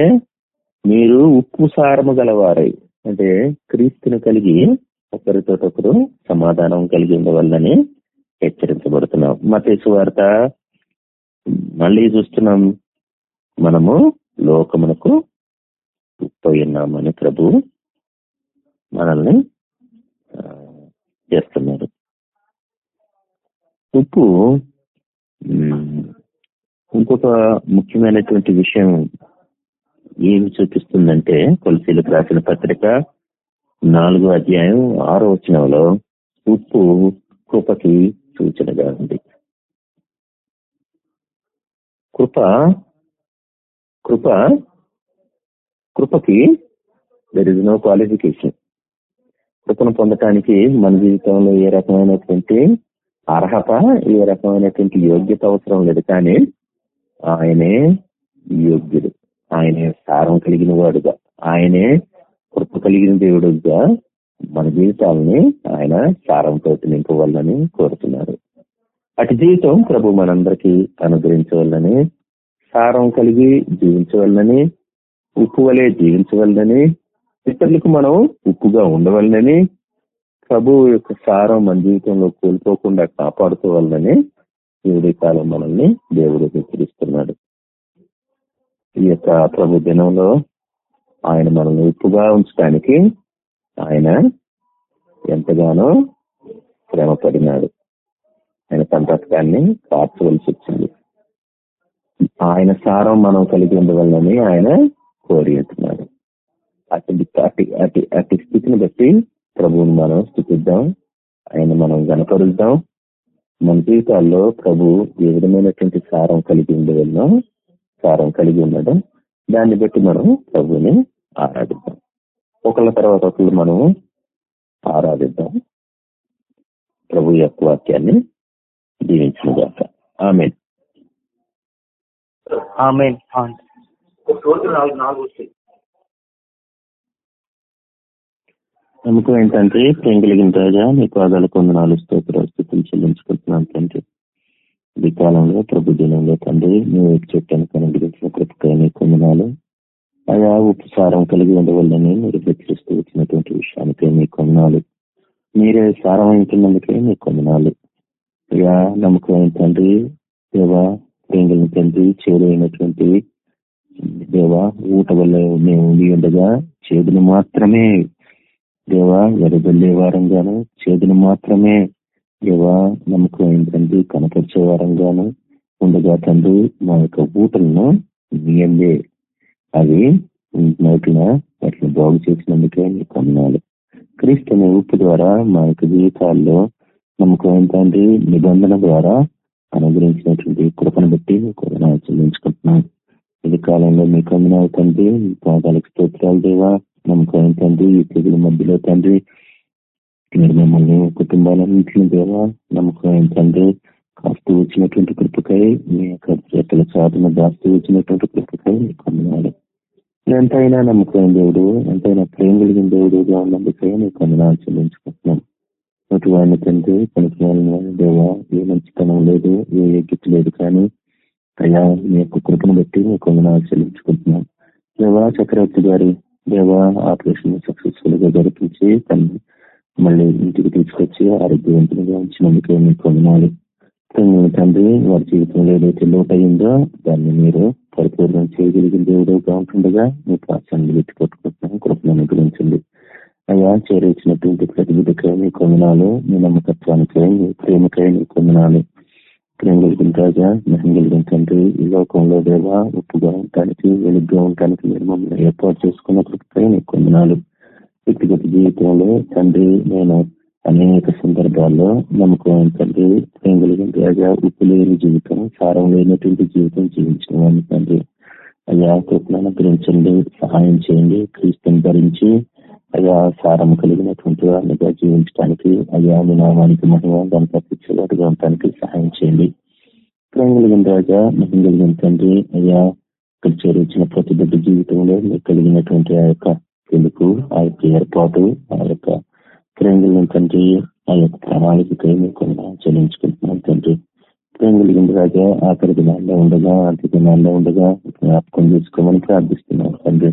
మీరు ఉప్పు సారము గలవారై అంటే క్రీస్తుని కలిగి ఒకరితో ఒకరు సమాధానం కలిగి ఉండవాలని హెచ్చరించబడుతున్నాం. మతేసు వార్త మళ్ళీ చూస్తున్నాం. మనము లోకమునకు ఉప్పై ఉన్నామని ప్రభు మనల్ని చేస్తున్నారు. ఉప్పు ఇంకొక ముఖ్యమైనటువంటి విషయం ఏమి చూపిస్తుందంటే కొలసీలకు రాసిన పత్రిక నాలుగో అధ్యాయం ఆరో వచనంలో ఉప్పు కృపకి సూచనగా ఉంది. కృప కృప కృపకి దర్ ఇస్ నో క్వాలిఫికేషన్ కృపను పొందటానికి మన జీవితంలో ఏ రకమైనటువంటి అర్హత ఏ రకమైనటువంటి యోగ్యత అవసరం లేదు. కానీ ఆయనే యోగ్యుడు. ఆయనే సారం కలిగిన వాడుగా. ఆయనే కృప కలిగిన దేవుడుగా మన జీవితాలని ఆయన సారంతో నింపవాలని కోరుతున్నారు. అటు జీవితం ప్రభు మనందరికీ అనుగ్రహించవాలని సారం కలిగి జీవించవాలని ఉప్పు వలె జీవించవాలని ఇతరులకు మనం ఉప్పుగా ఉండవాలని ప్రభు యొక్క సారం మన జీవితంలో కోల్పోకుండా కాపాడుకోవాలని దేవుడి కాలం మనల్ని దేవుడు హెచ్చరిస్తున్నాడు. ఈ యొక్క ప్రభు దినంలో ఆయన మనల్ని ఉప్పుగా ఉంచడానికి ఆయన ఎంతగానో శ్రమ పడినాడు ఆయన సంతకాన్ని కార్చవలసి వచ్చింది. ఆయన సారం మనం కలిగి ఉండవాలని ఆయన కోరి ఉంటున్నాడు. అటు అటు అటు అటు స్థితిని బట్టి ప్రభువుని మనం స్థుతిద్దాం. ఆయన మనం గనపరుద్దాం. మన జీవితాల్లో ప్రభు ఏ విధమైనటువంటి సారం కలిగి ఉండేవన్నో సారం కలిగి ఉండడం దాన్ని బట్టి మనం ప్రభుని ఆరాధిద్దాం. ఒకళ్ళ తర్వాత ఒకళ్ళు మనం ఆరాధిద్దాం. ప్రభు యొక్క వాక్యాన్ని దీవించిన గాక. ఆమె ఆమెన్. నమ్మకం ఏంటంటే ప్రేమ కలిగిన రాజా నీ పాదాలు కొందనాలు స్తోత్ర స్థితిని చెల్లించుకుంటున్నాను తండ్రి. ఈ కాలంలో ప్రభు దినంలో తండ్రి నువ్వు చెప్పాను కనుగరించిన కృపకై నీ కొందనాలు అయా ఉపసారం కలిగి ఉండవల్లని మీరు హెచ్చరిస్తూ వచ్చినటువంటి విషయానికే మీ కొందనాలు మీరే సారమైంటున్నందుకే మీ కొందనాలు అయ్యా నమ్మకం ఏంటండ్రి దేవా ప్రేంగుల తండ్రి చేరైనటువంటి దేవా ఊట వల్ల మేము ఉండి ఉండగా చేదును మాత్రమే. దేవా వెరబెళ్ళే వారంగాను చేదును మాత్రమే దేవా నమ్మకం ఏంటంటే కనపరిచే వారంగాను ఉండగా తండ్రి మా యొక్క ఊటలను నీయందే అవి నోటిన వాటిని బాగు చేసినందుకే మీకు కొన్నాళ్ళు క్రీస్తు అనే ఉప్పు ద్వారా మా యొక్క జీవితాల్లో నమ్మకం ఏంటంటే నిబంధన ద్వారా అనుగ్రహించినటువంటి కృపను బట్టి మీకు చెల్లించుకుంటున్నాం. ఇది కాలంలో మీకు అందిన తండ్రి పాదాలకు స్తోత్రాలు దేవా. నమ్మకం తండ్రి? ఈ తెగుల మధ్యలో తండ్రి మీరు మిమ్మల్ని కుటుంబాలన్నింటినీ దేవా నమ్మకం తండ్రి? కాస్తూ వచ్చినటువంటి కృపకై మీ యొక్క చేతుల సాధన దాస్తూ వచ్చినటువంటి కృపకై మీకు ఎంతైనా నమ్మకం దేవుడు ఎంతైనా ప్రేమ కలిగిన దేవుడుగా ఉన్నందుకే నీకు వందనాలు చెల్లించుకుంటున్నాం. అటు వాడిని తండ్రి పనికి దేవా ఏ మంచితనం లేదు ఏ యోగ్యత లేదు కానీ అయ్యా మీ యొక్క కృపను బట్టి మీకు కొందనాలు చెల్లించుకుంటున్నాం. దేవా చక్రవర్తి గారి దేవా ఆపరేషన్ సక్సెస్ఫుల్గా జరిపించి తను మళ్ళీ ఇంటికి తీసుకొచ్చి ఆరోగ్యవంతులుగా ఉంచినందుకు మీకు వందనాలు. తండ్రి వారి జీవితంలో ఏదైతే లోటయిందో దాన్ని మీరు పరిపూర్ణం చేయగలిగిన దేవుడుగా ఉంటుండగా మీ ప్రాసాన్ని ఎత్తి కృపను అనుగ్రహించండి. అయ్యా చేరవచ్చినటువంటి ప్రతి బిడ్డకై మీ కొందనాలు మీ నమ్మకత్వానికై మీ ప్రేమకై మీ కొందనాలు ప్రేమ కలిగిన రాజా మహిమ కలిగిన తండ్రి ఈ లోకంలో దేవా ఉప్పుగా ఉండటానికి వెలుగ్గా ఉండటానికి మీరు మమ్మల్ని ఏర్పాటు చేసుకున్న కృపకై మీ కొందనాలు వ్యక్తిగత జీవితంలో తండ్రి నేను అనేక సందర్భాల్లో నమ్మకం తండ్రి ప్రేమ కలిగిన రాజా ఉప్పు లేని జీవితం సారం లేనటువంటి జీవితం జీవించిన వాడిని తండ్రి. అయ్యా కృపను అనుగ్రహించండి సహాయం చేయండి క్రీస్తుని ధరించి అయ్యా సారం కలిగినటువంటి వారినిగా జీవించడానికి అయ్యా మీ నామానికి మహిమ దాని తప్పించేవాడుగా ఉండటానికి సహాయం చేయండి. ప్రేమ కలిగిన రాజా మహిమ కలిగిన తండ్రి అయ్యా ఇక్కడ చేరించిన ప్రతి బిడ్డ జీవితంలో మీకు కలిగినటువంటి ఆ యొక్క పిలుపు ఆ యొక్క ఏర్పాటు ఆ యొక్క ప్రేమ తండ్రి ఆ యొక్క ప్రణాళికకై మీకు చెల్లించుకుంటున్నాం తండ్రి. ప్రేమ కలిగిన రాజా ఆఖరి దినాల్లో ఉండగా ఆర్థిక దినాల్లో ఉండగా జ్ఞాపకం చేసుకోమని ప్రార్థిస్తున్నాం తండ్రి.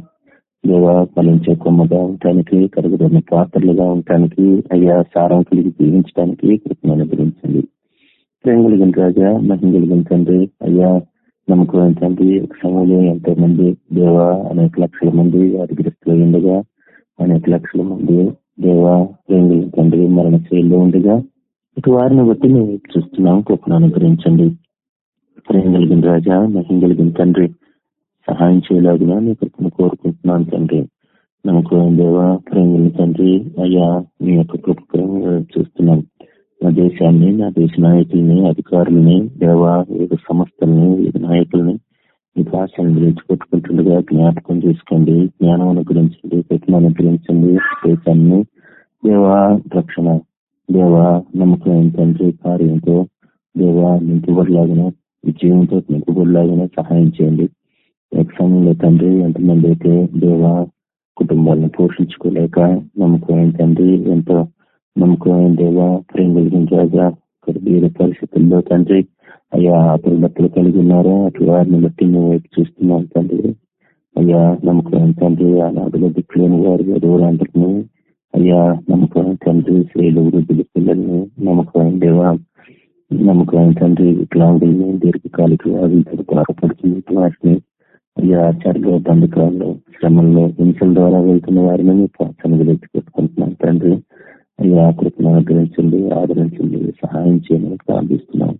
దేవా ఫలించే కొమ్మగా ఉండటానికి కరుగుదన్న పాత్రలుగా ఉండటానికి అయ్యా సారం కలిగి జీవించడానికి కృపను అనుగ్రహించండి. ప్రేమ కలిగిన రాజా మహిమ కలిగిన తండ్రి అయ్యా నమ్మకం తండ్రి ఒక సమయంలో ఎంతో మంది దేవా అనేక లక్షల మంది అధిగ్రస్తులు ఉండగా అనేక లక్షల మంది దేవా ప్రేమ కలిగిన తండ్రి మరణ శైలిలో ఉండగా ఇటు వారిని బట్టి మేము చూస్తున్నాం కృపను అనుగ్రహించండి. ప్రేమ కలిగిన రాజా మహిమ కలిగిన తండ్రి సహాయం చేయలేదుగా నీ కృపను కోరుకుంటున్నాను తండ్రి. నమ్మకం దేవా ప్రేమల తండ్రి అయ్యా మీ యొక్క కృపకరం చూస్తున్నాం. నా దేశాన్ని నా దేశ నాయకుల్ని అధికారులని దేవా వివిధ సంస్థల్ని వివిధ నాయకుల్ని మీ భాషను నిలిచిపెట్టుకుంటుండగా జ్ఞాపకం చేసుకోండి జ్ఞానం అనుగ్రహించండి ప్రతిమ అనుగ్రహించండి దేశాన్ని. దేవా రక్షణ. దేవా నమ్మకం తండ్రి కార్యంతో దేవా నింపుబడిలాగిన విజయంతో నింపుబడిలాగిన సహాయం చేయండి. సమయంలో తండ్రి ఎంతమంది అయితే దేవ కుటుంబాలను పోషించుకోలేక నమ్మకమైన తండ్రి ఎంతో నమ్మకమైన దేవ ప్రేమ కలిగించాగా రాజా పరిస్థితుల్లో తండ్రి అయ్యా అతని బట్టలు కలిగి ఉన్నారో. అటు వారిని బట్టి మేము వైపు చూస్తున్నాం తండ్రి. అయ్యా నమ్మకమైన తండ్రి అనాథుల దిక్కులేని వారి ఎదువులాంటిని అయ్యా నమ్మకమైన తండ్రి స్త్రీలు వృద్ధులు పిల్లల్ని నమ్మకమైన దేవా నమ్మకమైన తండ్రి వికలాంగుల్ని దీర్ఘకాలిక వ్యాధులతో బాధపడుతుంది వాటిని అయ్యా ఆచార్య బంధకాల్లో శ్రమల్లో హింసల ద్వారా వెళ్తున్న వారిని మీ ప్రార్థనలు పెట్టుకుంటున్నాం తండ్రి. అయ్యా కృపను అనుగ్రహించండి ఆదరించండి సహాయం చేయమని ప్రార్థిస్తున్నాం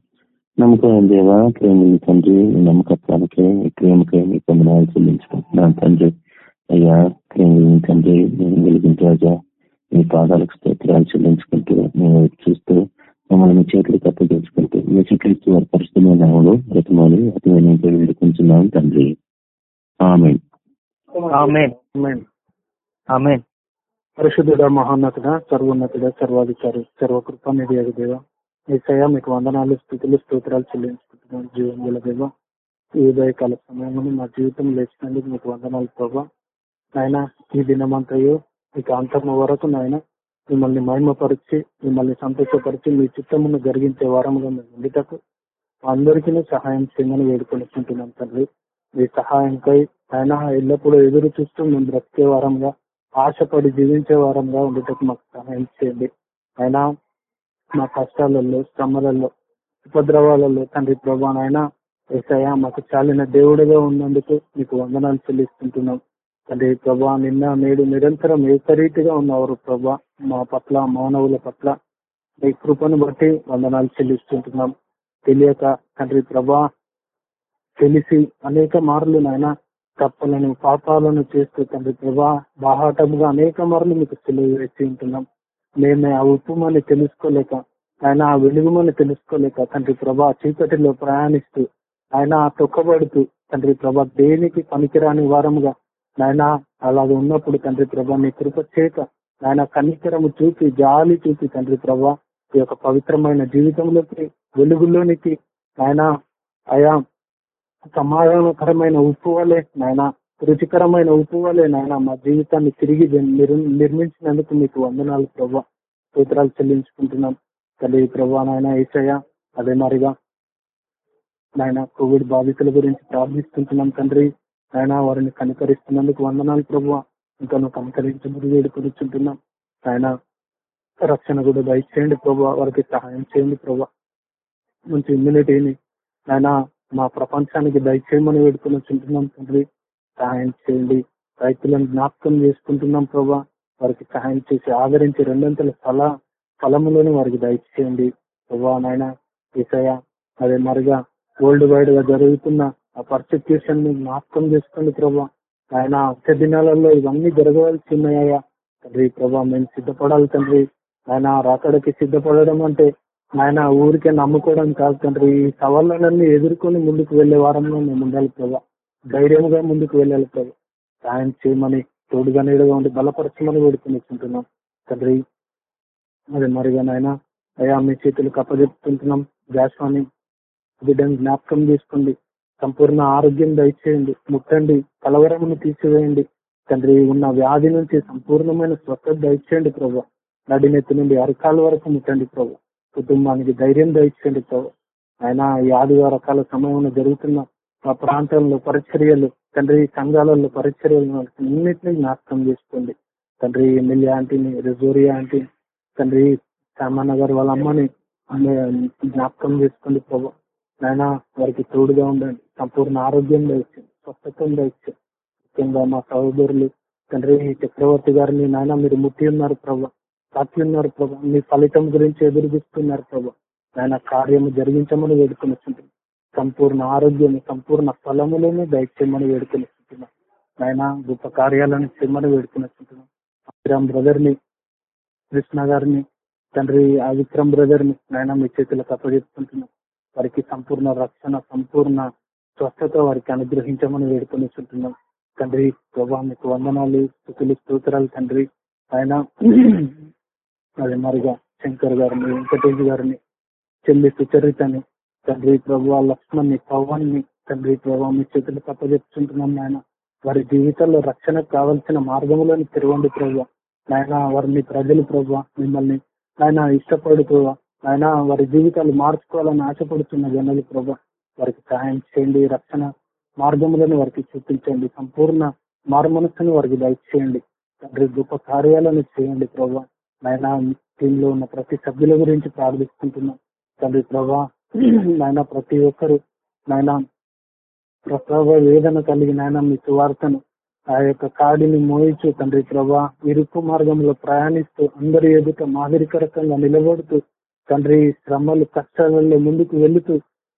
నమ్మకం దేవా ప్రేమిని తండ్రి మీ నమ్మకత్వానికే మీ ప్రేమకే మీ పొందనాలు చెల్లించుకుంటున్నాం తండ్రి. అయ్యా తండ్రి నేను వెలిగిన రాజా మీ పాదాలకు స్తోత్రాలు చెల్లించుకుంటూ మేము చూస్తూ మమ్మల్ని మీ చేతులకు అప్పగించుకుంటూ మీ చుట్టూ వారి పరిస్థితులు నామలు రతమాలు అతను వేడుకుంటున్నాం తండ్రి. పరిశుద్ధుడ మహోన్నతుడ సర్వోన్నతుడ సర్వాధికారి సర్వకృప నిధి అది దేవ ఏసయ్య మీకు వందనాలు స్థితులు స్తోత్రాలు చెల్లించుకుంటున్నాం జీవం గల దేవ. ఈ ఉదయకాల సమయంలో మా జీవితం లేచినందుకు మీకు వందనాలు ప్రభా. నాయన ఈ దినమంతయో మీకు అంతం వరకు నాయన మిమ్మల్ని మహిమపరిచి మిమ్మల్ని సంతోషపరిచి మీ చిత్తమును జరిగించే వారముగా మేము ఉండేటకు అందరికీ సహాయం చేయమని వేడుకొనిస్తుంటున్నాం తండ్రి. మీ సహాయంకై ఆయన ఎల్లప్పుడూ ఎదురు చూస్తూ మేము బ్రతికే వారంగా ఆశపడి జీవించే వారంగా ఉండేటట్టు మాకు సహాయం చేయండి. ఆయన మా కష్టాలలో శ్రమలలో ఉపద్రవాలలో తండ్రి ప్రభా నాయన ఏసయ్య మాకు చాలిన దేవుడిగా ఉన్నందుకు మీకు వందనాలు చెల్లిస్తుంటున్నాం. తండ్రి ప్రభా నిన్న నేడు నిరంతరం ఏకరీతిగా ఉన్నవారు ప్రభా మా పట్ల మానవుల పట్ల మీ కృపను బట్టి వందనాలు చెల్లిస్తుంటున్నాం. తెలియక తండ్రి ప్రభా తెలిసి అనేక మార్లు నాయన తప్పులను పాపాలను చేస్తూ తండ్రి ప్రభా బాహాటముగా అనేక మార్లు మీకు సెలవు వేసి ఉంటున్నాం. మేమే ఆ ఉప్పుమని తెలుసుకోలేక ఆయన ఆ వెలుగుమని తెలుసుకోలేక తండ్రి ప్రభా చీకటిలో ప్రయాణిస్తూ ఆయన తొక్కబడుతూ తండ్రి ప్రభా దేనికి పనికిరాని వారముగా నాయన అలాగ ఉన్నప్పుడు తండ్రి ప్రభా నీ కృప చేత ఆయన కనికరము చూపి జాలి చూసి తండ్రి ప్రభా ఈ యొక్క పవిత్రమైన జీవితంలోకి వెలుగులోనికి ఆయన అయా సమాధానకరమైన ఉప్పు వలె నాయన రుచికరమైన ఉప్పు వలె నాయన మా జీవితాన్ని తిరిగి నిర్మించినందుకు మీకు వందనాలు ప్రభా సూత్రాలు చెల్లించుకుంటున్నాం. తల్లి ప్రభా నాయన ఏసయ్య అదే మారిగా. నాయన కోవిడ్ బాధితుల గురించి ప్రార్థిస్తుంటున్నాం తండ్రి. ఆయన వారిని కనికరిస్తున్నందుకు వందనాలు ప్రభు ఇంకా నువ్వు కనికరించమని వేడుకొనిచుంటున్నాం. ఆయన రక్షణ కూడా దయచేయండి ప్రభు వారికి సహాయం చేయండి ప్రభు మంచి ఇమ్యూనిటీని ఆయన మా ప్రపంచానికి దయచేయమని వేడుకొని చుంటున్నాం తండ్రి. సహాయం చేయండి. రైతులను జ్ఞాపకం చేసుకుంటున్నాం ప్రభా. వారికి సహాయం చేసి ఆదరించి రెండంతల ఫల ఫలములను వారికి దయచేయండి. ప్రభా నాయన ఈసయ అదే మరిగా వరల్డ్ వైడ్గా జరుగుతున్న ఆ పర్సిక్యూషన్ని జ్ఞాపకం చేసుకోండి ప్రభా. ఆయన అత్య దినాలలో ఇవన్నీ జరగవలసి ఉన్నాయా? తండ్రి ప్రభా మేము సిద్ధపడాలి తండ్రి. ఆయన రాకడకి సిద్ధపడడం అంటే ఆయన ఊరికే నమ్ముకోవడం కాదు తండ్రి. ఈ సవాళ్ళనన్నీ ఎదుర్కొని ముందుకు వెళ్ళే వారంలో మేము ఉండాలి ప్రభా. ధైర్యంగా ముందుకు వెళ్ళాలి ప్రభా. సాయం చేయమని తోడుగా నీడుగా ఉండి బలపరచమని వేడుకునిస్తుంటున్నాం తండ్రి. అది మరిగా నాయన అయ్యా మీ చేతులు కప్పజెప్పుకుంటున్నాం. జాస్వాని బిడ్డను జ్ఞాపకం చేసుకోండి. సంపూర్ణ ఆరోగ్యం దయచేయండి. ముట్టండి. కలవరమును తీసివేయండి. తండ్రి ఉన్న వ్యాధి నుంచి సంపూర్ణమైన స్వస్థత దయచేయండి ప్రభు. నడినెత్తి నుండి అరకాల వరకు ముట్టండి ప్రభు. కుటుంబానికి ధైర్యం దయచేయండి ఆయన ఈ ఆదివారకాల సమయంలో జరుగుతున్న మా ప్రాంతంలో పరిచర్యలు తండ్రి సంఘాలలో పరిచర్యలు అన్నింటినీ జ్ఞాపకం చేసుకోండి. తండ్రి ఎమ్మెల్యే ఆంటీని రిజోరియా ఆంటీ తండ్రి సామాన్య గారు వాళ్ళ అమ్మని జ్ఞాపకం చేసుకోండి ప్రభు. ఆయన వారికి తోడుగా ఉండండి. సంపూర్ణ ఆరోగ్యం దయచేయండి. స్వస్థతం దయచేయండి. ముఖ్యంగా మా సహోదరులు తండ్రి చక్రవర్తి గారిని నాయన మీరు ముట్టి ఉన్నారు ప్రభా. సాక్షి ఉన్నారు ప్రభా మీ ఫలితం గురించి ఎదురుగుస్తున్నారు ప్రభా. ఆయన కార్యము జరిగించమని వేడుకొని వస్తుంటున్నాం. సంపూర్ణ ఆరోగ్యం సంపూర్ణ ఫలములను దయచేయమని వేడుకొని వస్తుంటున్నాం. ఆయన గొప్ప కార్యాలను చేయమని వేడుకొని వస్తుంటున్నాం. అభిరామ్ బ్రదర్ని కృష్ణ గారిని తండ్రి అవిక్రమ్ బ్రదర్ని ఆయన మీ చేతులకు అప్పచెప్పుకుంటున్నాం. వారికి సంపూర్ణ రక్షణ సంపూర్ణ స్వస్థత వారికి అనుగ్రహించమని వేడుకొని వస్తుంటున్నాం. తండ్రి ప్రభా మీకు వందనాలు స్థుతులు స్తోత్రాలు తండ్రి. ఆయన అదే మరిగా శంకర్ గారిని వెంకటేష్ గారిని చెల్లి సుచరితని తండ్రి ప్రభు లక్ష్మణ్ని పవన్ తండ్రి ప్రభా మీ చేతులు తప్పజెప్పుకుంటున్నాం నాయన. వారి జీవితాల్లో రక్షణకు కావలసిన మార్గంలోని తెరవండి ప్రభు. నాయన వారిని ప్రజలు ప్రభు. మిమ్మల్ని ఆయన ఇష్టపడుతూ ఆయన వారి జీవితాలు మార్చుకోవాలని ఆశపడుతున్న జనాలు ప్రభు. వారికి సహాయం చేయండి రక్షణ మార్గములను వారికి చూపించండి. సంపూర్ణ మారుమనస్సును వారికి దయచేయండి. తండ్రి గొప్ప కార్యాలను చేయండి ప్రభా. నాయన టీంలో ఉన్న ప్రతి సభ్యుల గురించి ప్రార్థిస్తుంటున్నాం. తండ్రి ప్రభా నాయన ప్రతి ఒక్కరు నాయన ప్రసవ వేదన కలిగిన ఆయన మీ సువార్తను ఆ యొక్క కాడిని మోయించు తండ్రి ప్రభా ఇరుకు మార్గంలో ప్రయాణిస్తూ అందరి ఎదుట మాదిరికరకంగా నిలబడుతూ తండ్రి శ్రమలు కష్టాలలో ముందుకు వెళుతూ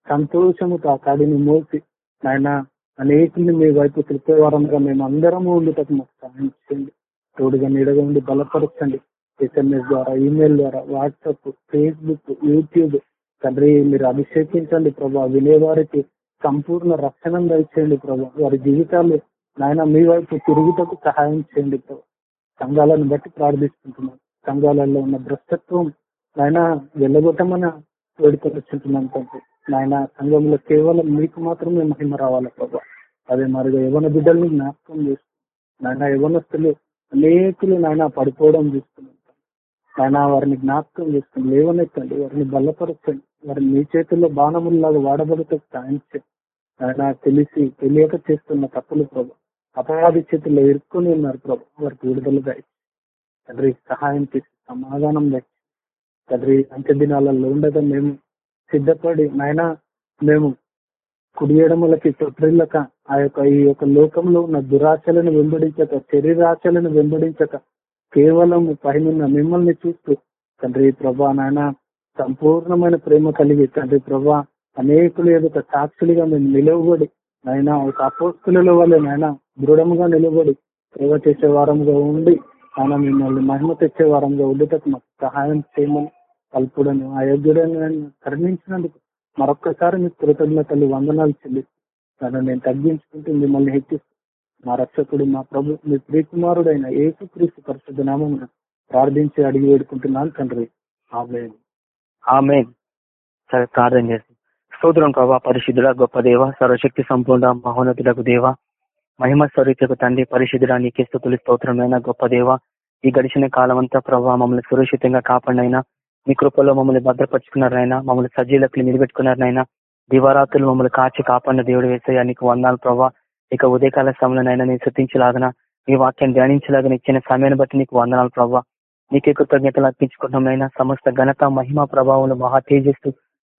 సంతోషముతో ఆ కాడిని మోసి నాయన అనేకుల్ని మీ వైపు తిరిగే మేము అందరము ఉండుటకు మాకు సహాయం చేయండి. తోడుగా నీడగా ఉండి బలపరచండి. ఎస్ఎంఎస్ ద్వారా ఈమెయిల్ ద్వారా వాట్సాప్ ఫేస్బుక్ యూట్యూబ్ తండ్రి మీరు అభిషేకించండి ప్రభా. వినేవారికి సంపూర్ణ రక్షణ దయచేయండి ప్రభా. వారి జీవితాలు నాయన మీ వైపు తిరుగుటకు సహాయం చేయండి ప్రభా. సంఘాలను బట్టి ప్రార్థిస్తుంటున్నాం. సంఘాలలో ఉన్న భ్రష్టత్వం నాయన వెళ్ళగొట్టమని వేడుకొచ్చుంటున్నాం తండ్రి. నాయన సంఘంలో కేవలం మీకు మాత్రమే మహిమ రావాలి ప్రభా. అదే మరిగా యవన బిడ్డల్ని జ్ఞాపకం చేస్తున్నాం నాయన యవనస్తులు అనేకులు నాయన పడిపోవడం చూస్తున్నాం. ఆయన వారిని జ్ఞాపకం చేసుకుని లేవనెత్తండి వారిని బలపరచండి వారిని మీ చేతుల్లో బాణముల్లాగా వాడబడితే సాయం ఆయన తెలిసి తెలియక చేస్తున్న తప్పులు ప్రభు. అపవాది చేతుల్లో ఇరుక్కుని ఉన్నారు ప్రభు వారికి విడుదల తండ్రి సహాయం చేసి సమాధానం దాచి తండ్రి అంత్య దినాలలో ఉండగా మేము సిద్ధపడి నాయన మేము కుడియడములకి తొట్టిల్లక ఆ యొక్క ఈ యొక్క లోకంలో ఉన్న దురాశలను వెంబడించక శరీరాశలను వెంబడించక కేవలం పైన మిమ్మల్ని చూస్తూ తండ్రి ప్రభా నాయన సంపూర్ణమైన ప్రేమ కలిగి తండ్రి ప్రభా అనేకులు ఎదుట సాక్షులుగా మేము నిలవబడి నాయన ఒక అపోస్తుల వల్ల నాయన దృఢముగా నిలబడి సేవ చేసే వారంగా ఉండి ఆయన మిమ్మల్ని మహిమ తెచ్చే వారంగా ఉండేటకు మాకు సహాయం చేయమని కల్పుడని అయోగ్యుడని కరుణించినందుకు మరొక్కసారి మీకు కృతజ్ఞతలు వందనాలు చెల్లిస్తాను నేను తగ్గించుకుంటూ మిమ్మల్ని హెచ్చిస్తాను మా రక్షకుడు మా ప్రభు మీ ప్రియకుమారుడైన యేసుక్రీస్తు పరిశుద్ధ నామమున ప్రార్థించి అడిగి వేడుకుంటున్నాను తండ్రి. ఆమె ఆమె సరే ప్రార్థన చేసి. స్తోత్రం ప్రభా పరిశుద్ధుడ గొప్ప దేవ సర్వశక్తి సంపూర్ణ మహోన్నతులకు దేవ మహిమ స్వరూపకు తండ్రి పరిశుద్ధుడా నీకే స్థుతులు స్తోత్రమైన గొప్ప దేవ. ఈ గడిచిన కాలం అంతా ప్రభావ మమ్మల్ని సురక్షితంగా కాపాడినైనా మీ కృపలో మమ్మల్ని భద్రపరుచుకున్నారనైనా మమ్మల్ని సజీలకు నిలబెట్టుకున్నారనైనా దివారాత్రులు మమ్మల్ని కాచి కాపాడిన దేవుడు వేసే నీకు వందాలు ప్రభా. ఇక ఉదయకాల సమయంలోనైనా నేను శృతించలాగన మీ వాక్యాన్ని ధ్యానించలాగిన ఇచ్చిన సమయాన్ని బట్టి నీకు వందనాలు ప్రభావ నీకే కృతజ్ఞతలు అర్పించుకుంటున్నామైనా సమస్త ఘనత మహిమ ప్రభావంలో మహా తేజస్సు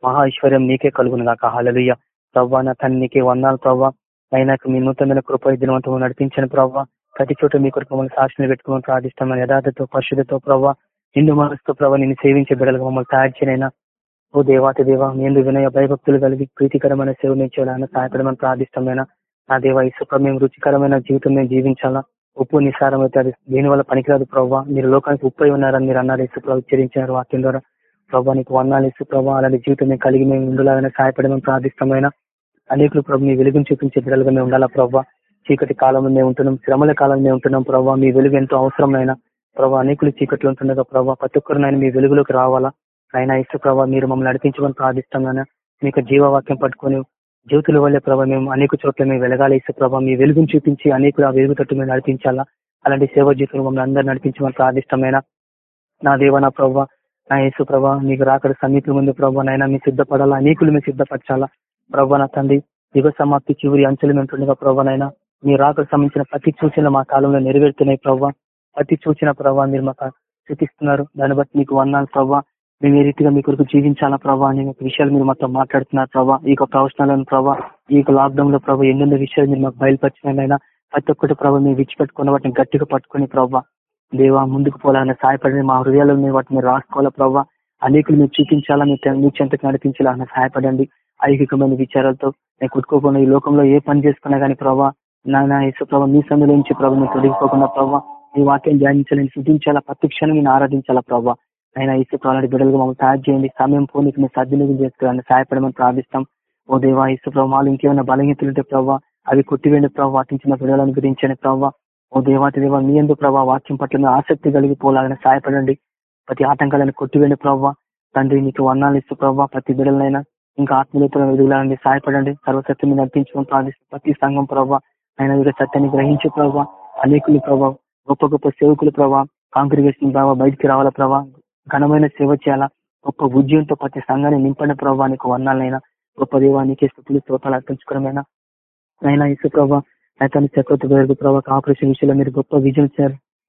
మహా ఐశ్వర్యం నీకే కలుగును కాక హలలుయ్య ప్రవ్వా నా తను నీకే వందాలు ప్రవ్వా అయినా మీ నూతనమైన కృప దినవంతం నడిపించని ప్రభావ ప్రతి చోట మీ కొరకు మమ్మల్ని సాక్షిని పెట్టుకోమని ప్రార్థిస్తామని యథార్థతో పరిశుద్ధతో ప్రభావ హిందూ మనసుతో ప్రభావ నేను సేవించే బిడ్డలుగా మమ్మల్ని తయారు చేయనైనా. ఓ దేవాత దేవ మేము వినయ భయభక్తులు కలిగి ప్రీతికరమైన సేవ మేము సహాయపడమని ప్రార్థిస్తామైనా నా దేవ ఇసుక మేము రుచికరమైన జీవితం మేము జీవించాలా? ఉప్పు నిసారం అయితే అది దీని వల్ల పనికిరాదు ప్రభావ మీరు లోకానికి ఉప్పై ఉన్నారని మీరు అన్నారు ఇసు ఉచ్చరించారు వాక్యం ద్వారా. ప్రభావ నీకు వర్ణాలు ఇసు ప్రభావ అలాంటి జీవితం మేము కలిగి మేము ఉండలాగానే సహాయపడమని ప్రార్థిస్తామైనా అనేకులు ప్రభు మీ వెలుగుని చూపించే బిడ్డలుగా మేము ఉండాలా ప్రభావ చీకటి కాలంలో మేము ఉంటున్నాం శ్రమల కాలంలో మేము ఉంటున్నాం ప్రభావ మీ వెలుగు ఎంతో అవసరమైన ప్రభావ అనేకులు చీకట్లు ఉంటుండగా ప్రభావ ప్రతి ఒక్కరినైనా మీ వెలుగులోకి రావాలా? అయినా ఇసు ప్రభావ మీరు మమ్మల్ని నడిపించమని ప్రార్థిస్తాం మీకు జీవవాక్యం పట్టుకొని జ్యోతుల వల్ల ప్రభావ మేము అనేక చోట్ల మేము వెలగాలేసే ప్రభావ మీ వెలుగును చూపించి అనేకులు ఆ వెలుగు తట్టు మేము నడిపించాలా? అలాంటి సేవ జీవితం మమ్మల్ని అందరూ నడిపించమని ప్రార్థిష్టమైన నా దేవ నా ప్రభావ నా యేసు ప్రభా మీకు రాకడ సమీపం ఉంది ప్రభావ నైనా మీ సిద్ధపడాలా? అనేకులు మేము సిద్ధపరచాలా? ప్రభావ నా తండ్రి యుగ సమాప్తి చివరి అంచెలు ఉంటుండగా ప్రభావనైనా మీ రాకడ సంబంధించిన ప్రతి సూచనలు మా కాలంలో నెరవేరుతున్నాయి ప్రభావ ప్రతి సూచన ప్రభావ మీరు మాకు చూపిస్తున్నారు దాన్ని బట్టి మీకు వన్నాను ప్రభావ మేము ఏ రీతిగా మీ కొరకు జీవించాలా ప్రభా అనే విషయాలు మీరు మాతో మాట్లాడుతున్నారు ప్రభా? ఈ యొక్క ప్రవచనాలను ప్రభా ఈ యొక్క లాక్డౌన్లో ప్రభావ ఎన్నెన్నో విషయాలు మీరు మాకు బయలుపరిచినైనా ప్రతి ఒక్కటి ప్రభావ మేము విడిచిపెట్టుకున్న వాటిని గట్టిగా పట్టుకుని ప్రభావ దేవా ముందుకు పోవాలని సహాయపడిన మా హృదయాల్లో మీరు వాటిని రాసుకోవాలా ప్రభావ అనేకులు మీరు చూపించాలా మీ చెంతకు నడిపించాలా సహాయపడండి. ఐహికమైన విచారాలతో నేను కుట్టుకోకుండా ఈ లోకంలో ఏ పని చేసుకున్నా కానీ ప్రభావ నాయన యేసు ప్రభావ మీ సందులో నుంచి ప్రభావ మీరు తొలగిపోకుండా ప్రభావ మీ వాక్యం ధ్యానించాలని శుద్ధించాలా ప్రతి క్షణం నేను ఆరాధించాలా ప్రభావ ఆయన ఇసుకు అలాంటి బిడ్డలుగా మమ్మల్ని తయారు చేయండి. సమయం పోనీకి మేము సద్వినియోగం చేసుకోవాలని సహాయపడమని ప్రార్థిస్తాం. ఓ దేవా ఇసు ప్రభావాలు ఇంకేమైనా బలహీనతలు ఉంటే ప్రభావ అవి కొట్టివేండి ప్రభావ వాటించిన బిడ్డలను గురించని ప్రభావ ఓ దేవాతి దేవ మీ ఎందుకు ప్రభావ వాక్యం పట్ల ఆసక్తి కలిగి సహాయపడండి. ప్రతి ఆటంకాలను కొట్టివేండి ప్రభావ తండ్రి నీకు వర్ణాలు ఇస్తూ ప్రభావ ప్రతి బిడ్డలైనా ఇంకా ఆత్మీయతలను ఎదుగులాలని సహాయపడండి. సర్వసత్యం మీద నడిపించుకొని ప్రార్థిస్తూ. ప్రతి సంఘం ప్రభావ ఆయన యొక్క సత్యాన్ని గ్రహించే ప్రభావ అనేకులు ప్రభావ గొప్ప గొప్ప సేవకులు ప్రభావ కాంగ్రిగేషన్ ప్రభావ బయటికి రావాల ప్రభావ ఘనమైన సేవ చేయాలా? గొప్ప ఉద్యమంతో ప్రతి సంఘాన్ని నింపండి ప్రభావ నీకు వర్ణాలైనా గొప్ప దేవానికి స్థుతులు స్తోతాలు అర్పించుకోవడమైనా అయినా ఇసు ప్రభావ చక్రవర్తి గారి ప్రభావ ఆపరేషన్ విషయంలో మీరు గొప్ప విజయం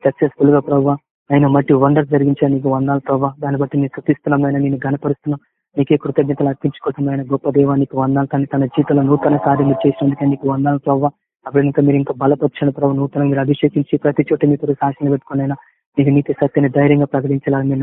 సక్సెస్ఫుల్గా ప్రభావ ఆయన మట్టి వండర్ జరిగించాను నీకు వందాలు ప్రభావ దాన్ని బట్టి నేను శుద్ధిస్తున్నాం ఆయన నేను గనపరుస్తున్నాం నీకే కృతజ్ఞతలు అర్పించుకోవటం ఆయన గొప్ప దేవానికి వందాలు కానీ తన జీతంలో నూతన కార్యం చేసినందుకే నీకు వందాలు ప్రభావ అప్పుడు ఇంకా మీరు ఇంకా బలపరిచిన ప్రభావ నూతన మీరు అభిషేకించి ప్రతి చోట మీకు సాక్షిని పెట్టుకుని అయినా నీకు నీతి సత్యాన్ని ధైర్యంగా ప్రకటించాలని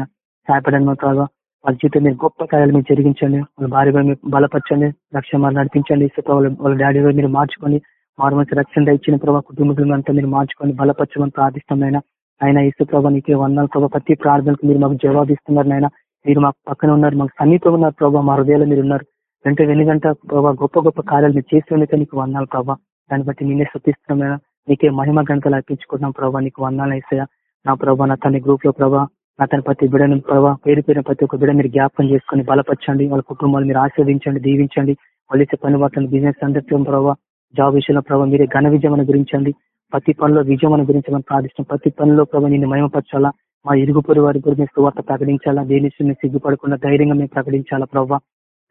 సహాయపడండి సహాయపడను ప్రభావ వాళ్ళ జీవితం మీరు గొప్ప కార్యాలు మీరు జరిగించండి. వాళ్ళ భార్య మీరు బలపరచండి. లక్ష్యం నడిపించండి. వాళ్ళ డాడీ మీరు మార్చుకొని మారు మంచి రక్షణ ఇచ్చిన ప్రభావ కుటుంబం అంతా మీరు మార్చుకొని బలపరచమని ప్రార్థిష్టమైన ఆయన ఇసు ప్రభావ నీకే వందల ప్రభావ ప్రతి ప్రార్థనకు మీరు మాకు జవాబిస్తున్నారు నాయన. మీరు మాకు పక్కన ఉన్నారు మాకు సమీపంగా ఉన్నారు ప్రభావ మా హృదయాలు మీరు ఉన్నారు. వెంట వెనుగంట ప్రభావ గొప్ప గొప్ప కార్యాలు మీరు చేసి ఉన్నట్టు నీకు వందాలు ప్రభావ దాన్ని బట్టి నేనే శుద్ధిస్తున్నామైనా నీకే మహిమ గంటలు అర్పించుకుంటున్నాం ప్రభావ నీకు వందాలు వేసాయా నా ప్రభావ నా తన గ్రూప్లో ప్రభావ నా తన ప్రతి బిడను ప్రభావ పేరు పేరు ప్రతి ఒక్క బిడ మీరు జ్ఞాపకం చేసుకుని బలపరచండి. వాళ్ళ కుటుంబాలు మీరు ఆస్వాదించండి దీవించండి. వాళ్ళు పని వాటిని బిజినెస్ అందరితో ప్రభావ జాబ్ విషయంలో ప్రభావ మీరే ఘన విజయం గురించండి. ప్రతి పనిలో విజయం గురించమని ప్రార్థిస్తాం ప్రతి పనిలో ప్రభావ నిన్ను మయమపరచాలా మా ఇరుగు పొరి వారి గురించి సువార్త ప్రకటించాలా? దేని మేము సిగ్గుపడకుండా ధైర్యంగా మేము ప్రకటించాలా ప్రభావ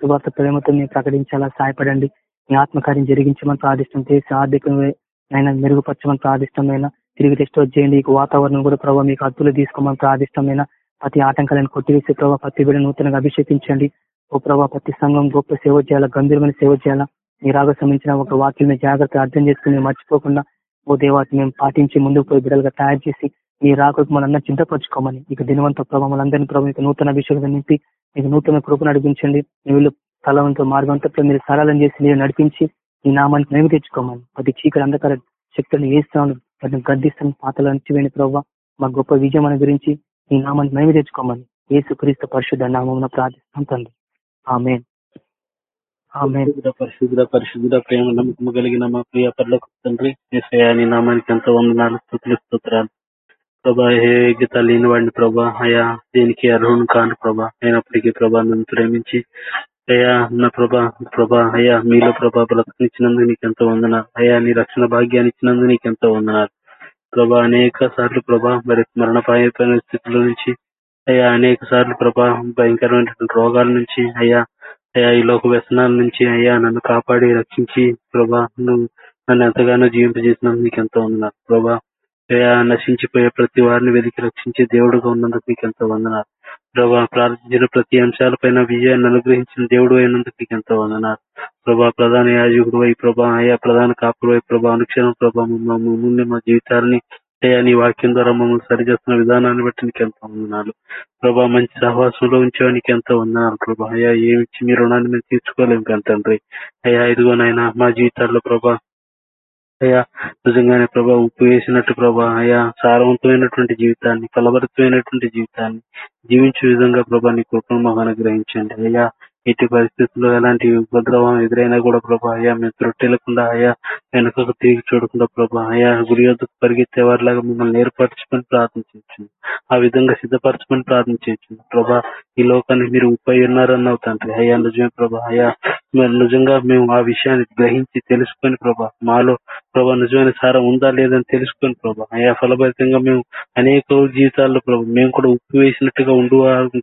సువార్త ప్రేమతో మేము ప్రకటించాలా? సహాయపడండి. మీ ఆత్మకార్యం జరిగించమని ప్రార్థిస్తాం దేశ ఆర్థికంగా ఆయన మెరుగుపరచమని అయినా తిరిగి రెస్టోర్ చేయండి ఈ వాతావరణం కూడా ప్రభావ మీకు అద్దులు తీసుకోమని ప్రార్థిష్టమైన ప్రతి ఆటంకాలను కొట్టివేసి ప్రభావ ప్రతి బిడ్డ నూతనంగా అభిషేకించండి. ఓ ప్రభావ ప్రతి సంఘం గొప్ప సేవ చేయాలా? గంభీరమైన సేవ చేయాలా? రాగ సంబంధించిన ఒక వాక్యం జాగ్రత్త అర్థం చేసుకుని మర్చిపోకుండా ఓ దేవాన్ని మేము పాటించి ముందుకు పోయి బిడ్డలుగా తయారు చేసి మీ రాకు మనందరూ చింతపరచుకోమని ఇక దినవంత ప్రభావాలందరినీ ప్రభావ మీకు నూతన అభిషేకం నింపి మీకు నూతన కృపను నడిపించండి వీళ్ళు తలవంతో మార్గంతో మీరు సరళం చేసి మీరు నడిపించి ఈ నామానికి మేము తెచ్చుకోమని ప్రతి చీకటి అంధకార శక్తులను వేస్తున్నాను వాటిని గద్దిస్తాను పాతలు అణచివేని ప్రభావ మా గొప్ప విజయం అని గురించి ఈ నామాన్ని మేము తెచ్చుకోమని ఏసు క్రీస్తు పరిశుద్ధ నామం ప్రార్థిస్తాం తండ్రి. ఆమె పరిశుద్ధ పరిశుద్ధ ప్రేమ నమ్మకం కలిగిన మా ప్రియ పర్లకు తండ్రి ఏసయాని నామానికి ఎంతో వందనాలు స్థుతులు స్తోత్రాలు. ప్రభా ఏ యోగ్యత లేని వాడిని ప్రభా అయా దేనికి అర్హుని కాను ప్రభా అయినప్పటికీ ప్రభా నన్ను ప్రేమించి అయ్యా నా ప్రభా ప్రభా అయ్యా మీలో ప్రభా బ్రతకనిచ్చినందుకు నీకు ఎంతో వందనాలు. అయ్యా నీ రక్షణ భాగ్యాన్ని ఇచ్చినందుకు నీకు ఎంతో వందనాలు. ప్రభా అనేక సార్లు ప్రభా మరి మరణపాయ స్థితిలో నుంచి అయ్యా అనేక సార్లు ప్రభా భయంకరమైనటువంటి రోగాల నుంచి అయ్యా అయ్యా ఈ లోక వ్యసనాల నుంచి అయ్యా నన్ను కాపాడి రక్షించి ప్రభా నువ్వు నన్ను ఎంతగానో జీవింపజేసినందుకు నీకు ఎంతో వందనాలు. ప్రభా అయ్యా నశించిపోయే ప్రతి వారిని వెతికి రక్షించే దేవుడుగా ఉన్నందుకు నీకు ఎంతో వందనాలు. ప్రభా ప్రార్థించిన ప్రతి అంశాలపైన విజయాన్ని అనుగ్రహించిన దేవుడు అయినందుకు నీకు ఎంతో వందనాలు. ప్రభా ప్రధాన యాజకుడు వై ప్రభా అయా ప్రధాన కాపుడు వై ప్రభా అనుక్షణం ప్రభా మమ్మల్ని మా జీవితాలని అయ్యా నీ వాక్యం ద్వారా మమ్మల్ని సరిచేస్తున్న విధానాన్ని బట్టి నీకు ఎంతో వందనాలు. ప్రభా మంచి సహవాసంలో ఉంచేవానికి ఎంతో వందనాలు ప్రభా. అయ్యా ఏమిచ్చి మీ రుణాన్ని మేము తీర్చుకోలేము కదా తండ్రి. అయ్యా ఇదిగోనైనా మా జీవితాల్లో ప్రభా అయ్యా. నిజంగానే ప్రభా ఉప్పు వేసినట్టు ప్రభా అయ్యా. సారవంతమైనటువంటి జీవితాన్ని ఫలభరితమైనటువంటి జీవితాన్ని జీవించే విధంగా ప్రభా నీ కృపను మాకు అనుగ్రహించండి అయ్యా. ఎట్టి పరిస్థితుల్లో ఎలాంటి ఉపద్రవం ఎదురైనా కూడా ప్రభా అయ్యా మేము త్రొట్టెలకుండా అయ్యా వెనుకకు తిరిగి చూడకుండా ప్రభా అయ్యా గురి వద్దకు పరిగెత్తే వారిలాగా మిమ్మల్ని ఏర్పరచుకొని ప్రార్థించవచ్చు ఆ విధంగా సిద్ధపరచుకొని ప్రార్థించవచ్చు ప్రభా ఈ లోకానికి మీరు ఉప్పై ఉన్నారన్నావు తండ్రి. అయ్యా నిజమే ప్రభా అయ్యా మరి నిజంగా మేము ఆ విషయాన్ని గ్రహించి తెలుసుకొని ప్రభా మాలో ప్రభా నిజమైన సారం ఉందా లేదని తెలుసుకొని ప్రభా అయ్యా ఫలభరితంగా మేము అనేక జీవితాల్లో ప్రభా మేము కూడా ఉప్పు వేసినట్టుగా ఉండు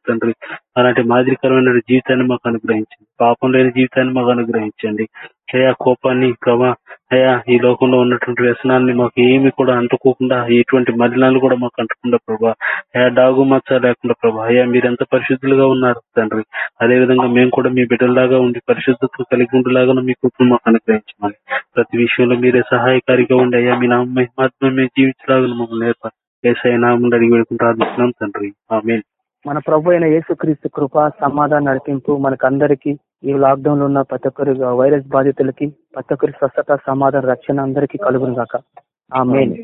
తండ్రి. అలాంటి మాదిరికరమైన జీవితాన్ని మాకు అనుగ్రహించండి. పాపం లేని జీవితాన్ని మాకు అనుగ్రహించండి. అయా కోపాన్ని ప్రభా అయా ఈ లోకంలో ఉన్నటువంటి వ్యసనాన్ని మాకు ఏమి కూడా అంటుకోకుండా ఎటువంటి మలినాలు కూడా మాకు అంటకుండా ప్రభా. అయా డాగు మచ్చ లేకుండా ప్రభా. అయా మీరు ఎంత పరిశుద్ధులుగా ఉన్నారు తండ్రి. అదే విధంగా మేము కూడా మీ బిడ్డలాగా ఉండి పరిశుద్ధత కలిగి ఉండేలాగా మీ కృపను మాకు అనుగ్రహించమని. ప్రతి విషయంలో మీరే సహాయకారిగా ఉండి అయ్యా మీ నామ మహిమాత్మ మేము జీవించలాగా మమ్మల్ని ఏర్పాటు ఏసఐ నామం అడిగి వేడుకుంటూ ఆదిస్తున్నాం తండ్రి. ఆమె మన ప్రభు అయిన యేసుక్రీస్తు కృప సమాధానం నడిపింపు మనకందరికి ఈ లాక్డౌన్లో ఉన్న ప్రతి ఒక్కరి వైరస్ బాధితులకి ప్రతి ఒక్కరి స్వస్థత సమాధాన రక్షణ అందరికీ కలుగును గాక ఆ మెయిన్